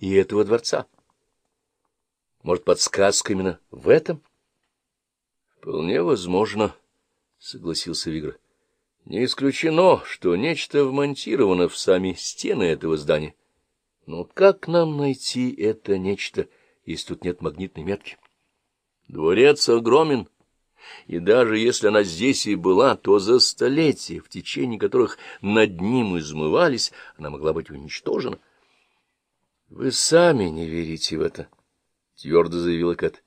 и этого дворца. Может, подсказка именно в этом? — Вполне возможно, — согласился Вигр. — Не исключено, что нечто вмонтировано в сами стены этого здания. Но как нам найти это нечто, если тут нет магнитной метки? Дворец огромен, и даже если она здесь и была, то за столетия, в течение которых над ним измывались, она могла быть уничтожена. — Вы сами не верите в это, — твердо заявила Кэт.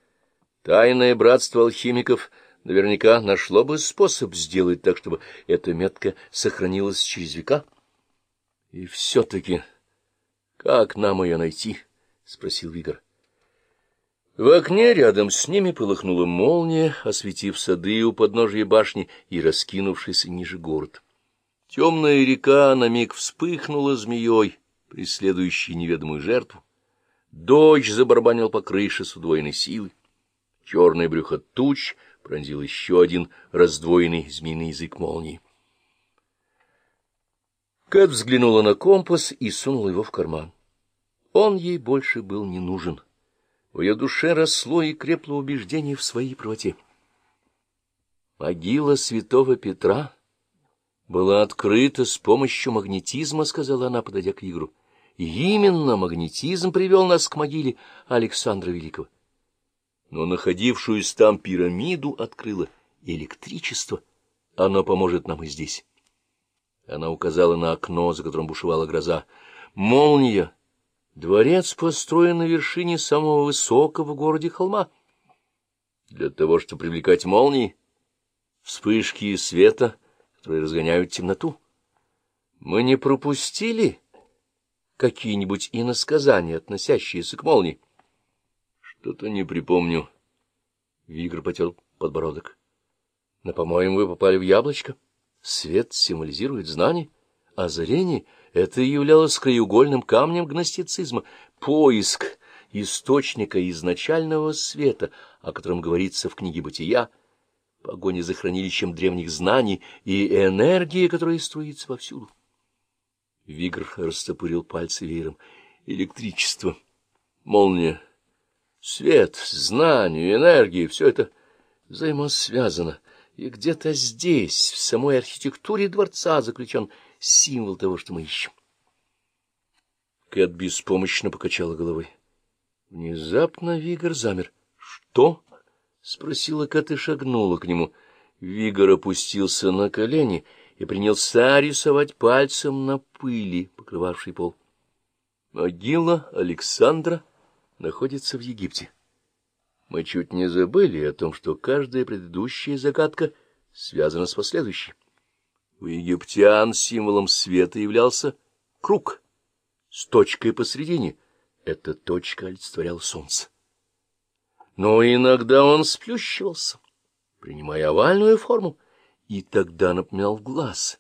Тайное братство алхимиков наверняка нашло бы способ сделать так, чтобы эта метка сохранилась через века. — И все-таки, как нам ее найти? — спросил Вигор. В окне рядом с ними полыхнула молния, осветив сады у подножия башни и раскинувшийся ниже город. Темная река на миг вспыхнула змеей, преследующей неведомую жертву. Дождь забарбанил по крыше с удвоенной силой. Черное брюхо туч пронзил еще один раздвоенный змеиный язык молнии. Кэт взглянула на компас и сунула его в карман. Он ей больше был не нужен. В ее душе росло и крепло убеждение в своей правоте. Могила святого Петра была открыта с помощью магнетизма, — сказала она, подойдя к Игру. Именно магнетизм привел нас к могиле Александра Великого но находившуюся там пирамиду открыло электричество. Оно поможет нам и здесь. Она указала на окно, за которым бушевала гроза. Молния! Дворец построен на вершине самого высокого в городе холма. Для того, чтобы привлекать молнии, вспышки света, которые разгоняют темноту. Мы не пропустили какие-нибудь иносказания, относящиеся к молнии. Что-то не припомню. Вигр потер подбородок. Но, по-моему, вы попали в яблочко. Свет символизирует знание. Озарение — это являлось краеугольным камнем гностицизма. Поиск источника изначального света, о котором говорится в книге «Бытия», погоня за хранилищем древних знаний и энергия, которая струится повсюду. Вигр растопырил пальцы веером. Электричество, молния — Свет, знание, энергия — все это взаимосвязано. И где-то здесь, в самой архитектуре дворца, заключен символ того, что мы ищем. Кэт беспомощно покачала головой. Внезапно Вигор замер. — Что? — спросила Кэт и шагнула к нему. Вигор опустился на колени и принялся рисовать пальцем на пыли, покрывавшей пол. Могила Александра находится в Египте. Мы чуть не забыли о том, что каждая предыдущая загадка связана с последующей. У египтян символом света являлся круг с точкой посредине. Эта точка олицетворяла солнце. Но иногда он сплющивался, принимая овальную форму, и тогда напоминал глаз.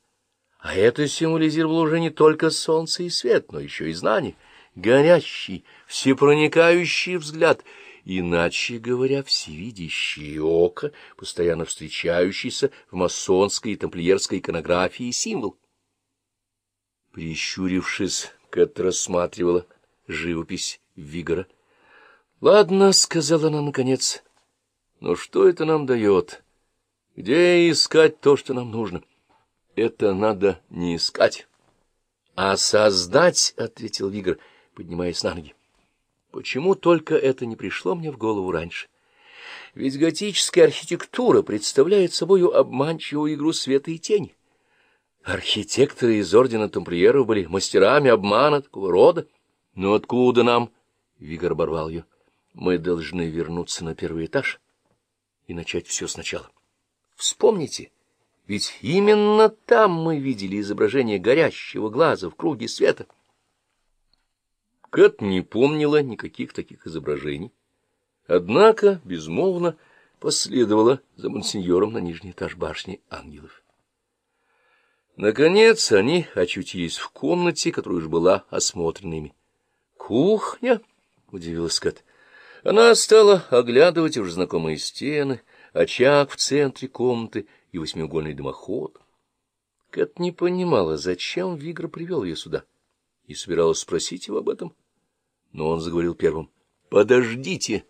А это символизировало уже не только солнце и свет, но еще и знание — горящий, всепроникающий взгляд, иначе говоря, всевидящее око, постоянно встречающийся в масонской и тамплиерской иконографии символ. Прищурившись, Кэт рассматривала живопись Вигора. — Ладно, — сказала она наконец, — но что это нам дает? Где искать то, что нам нужно? Это надо не искать, а создать, — ответил Вигр, — поднимаясь на ноги. Почему только это не пришло мне в голову раньше? Ведь готическая архитектура представляет собою обманчивую игру света и тени. Архитекторы из ордена тамплиеров были мастерами обмана такого рода. Но откуда нам? Вигор оборвал ее. Мы должны вернуться на первый этаж и начать все сначала. Вспомните, ведь именно там мы видели изображение горящего глаза в круге света. Кэт не помнила никаких таких изображений, однако безмолвно последовала за монсеньором на нижний этаж башни ангелов. Наконец они очутились в комнате, которая уж была осмотрена ими. «Кухня?» — удивилась Кэт. Она стала оглядывать уже знакомые стены, очаг в центре комнаты и восьмиугольный дымоход. Кэт не понимала, зачем Вигра привел ее сюда, и собиралась спросить его об этом. Но он заговорил первым. — Подождите!